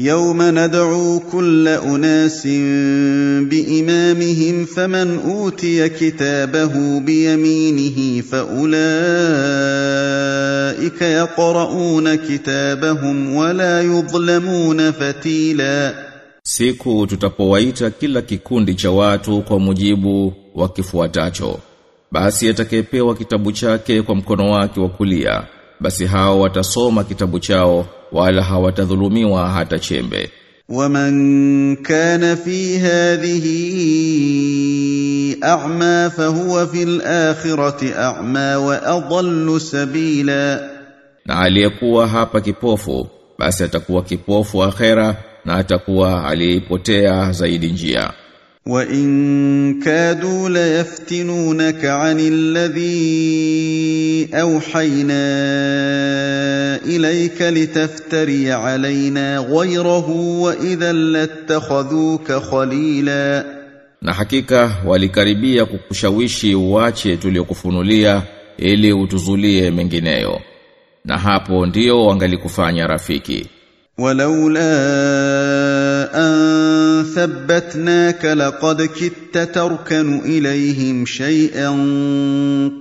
يوم ندعو كل اناس بامامهم فمن اوتي كتابه بيمينه فاولئك يقرؤون كتابهم ولا يظلمون فتيلا Siku tutapowaita kila kikundi cha watu kwa mujibu wa kifuatacho. Basi atakayepewa kitabu chake kwa mkono wake wa kulia, basi hao watasoma kitabu chao wala hawatadhulumiwa hata chembe. ومن كان في هذه اعمى فهو في الاخره اعمى واضل سبيلا Na aliyekuwa hapa kipofu, basi atakuwa kipofu akhera na atakuwa aliyeipotea zaidi njia. وان كادوا ليفتنونك عن الذي اوحينا اليك لتفتري علينا غيره واذا لاتخذوك خليلا Na hakika walikaribia kukushawishi uache tuliokufunulia ili utuzulie mengineyo. Na hapo ndio wangalikufanya rafiki. ولولا أن ثبتناك لقد كدت تركن إليهم شيئا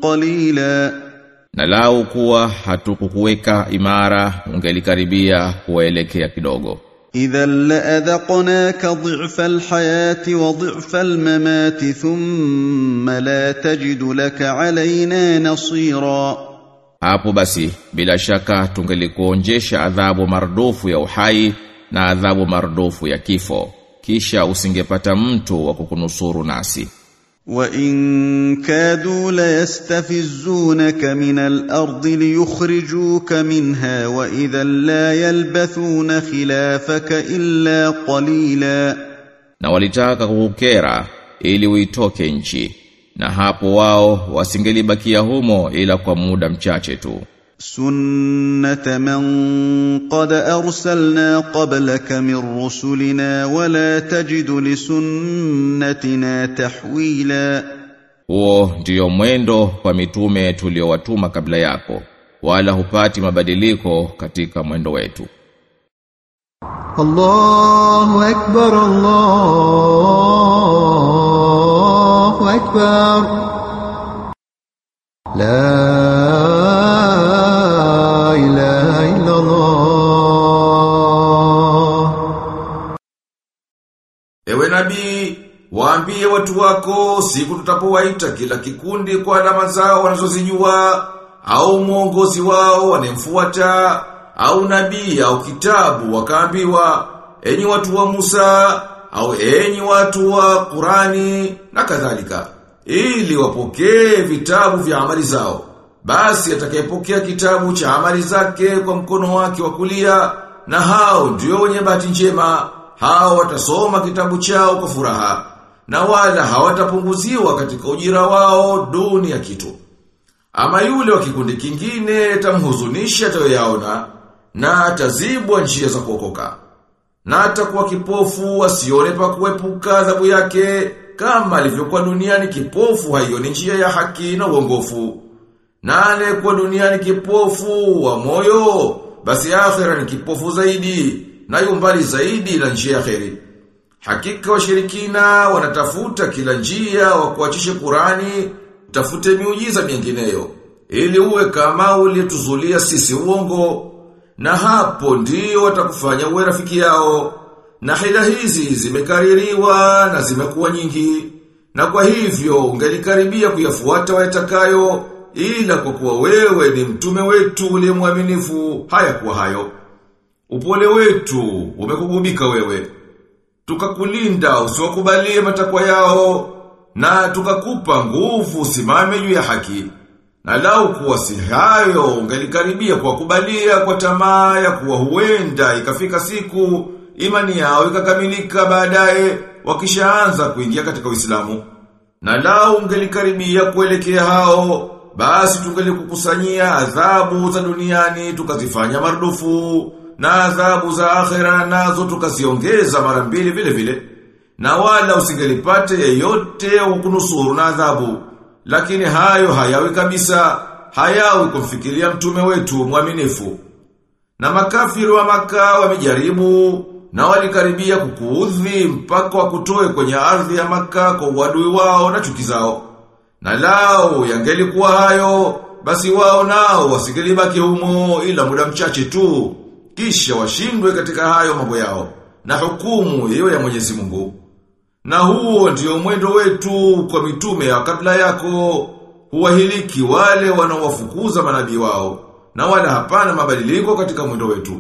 قليلا Na lau kuwa hatukukuweka imara ungelikaribia kuwaelekea kidogo. إذا لأذقناك ضعف الحياة وضعف الممات ثم لا تجد لك علينا نصيرا Hapo basi bila shaka tungelikuonjesha adhabu mardofu ya uhai na adhabu mardofu ya kifo kisha usingepata mtu wa kukunusuru nasi. Wa in kadu la yastafizunaka min al-ard minha wa idhan la yalbathuna khilafaka illa qalila. Na walitaka kukukera ili uitoke nchi na hapo wao wasingelibakia humo ila kwa muda mchache tu. Sunnata man qad arsalna qablaka min rusulina wala tajidu li sunnatina tahwila. Huo ndiyo mwendo kwa mitume tuliowatuma kabla yako wala hupati mabadiliko katika mwendo wetu. Allahu akbar Allah. أكبر لا إله إلا الله Ewe nabii, waambie watu wako siku tutapowaita kila kikundi kwa alama zao wanazozijua au mwongozi wao wanemfuata au nabii au kitabu wakaambiwa enyi watu wa Musa au enyi watu wa Qurani na kadhalika ili wapokee vitabu vya amali zao. Basi atakayepokea kitabu cha amali zake kwa mkono wake wa kulia na hao ndio wenye bahati njema hao watasoma kitabu chao kwa furaha na wala hawatapunguziwa katika ujira wao duni ya kitu. Ama yule wa kikundi kingine tamhuzunisha atayoyaona na atazibwa njia za kuokoka. Na atakuwa kipofu asione pa kuepuka adhabu yake kama alivyokuwa duniani kipofu haioni njia ya haki na uongofu. Na aliyekuwa duniani kipofu wa moyo basi akhera ni kipofu zaidi na yumbali zaidi na njia ya kheri. Hakika washirikina wanatafuta kila njia wa kuachisha Qurani, tafute miujiza mingineyo ili uwe kama ulituzulia sisi uongo. Na hapo ndio watakufanya uwe rafiki yao. Na hila hizi zimekaririwa na zimekuwa nyingi. Na kwa hivyo ungelikaribia kuyafuata wayatakayo ila kwa kuwa wewe ni mtume wetu uliye mwaminifu hayakuwa hayo. Upole wetu umekugubika wewe. Tukakulinda usiwakubalie matakwa yao na tukakupa nguvu simame juu ya haki. Na lau kuwa si hayo ungelikaribia kuwakubalia kwa tamaa ya kuwa huenda ikafika siku imani yao ikakamilika baadaye wakishaanza kuingia katika Uislamu. Na lao ungelikaribia kuelekea hao basi tungelikukusanyia adhabu za duniani tukazifanya marudufu na adhabu za akhera nazo tukaziongeza mara mbili vile vile. Na wala usingelipate yeyote ukunusuru na adhabu. Lakini hayo hayawi kabisa, hayawi kumfikiria mtume wetu mwaminifu. Na makafiru wa maka wamejaribu, na walikaribia kukuudhi mpaka wakutoe kwenye ardhi ya maka kwa uadui wao na chuki zao. Na lao yangelikuwa hayo, basi wao nao wasingelibaki humo ila muda mchache tu, kisha washindwe katika hayo mambo yao, na hukumu hiyo ya Mwenyezi Mungu. Na huo ndio mwendo wetu kwa mitume ya kabla yako, huwahiliki wale wanaowafukuza manabii wao, na wala hapana mabadiliko katika mwendo wetu.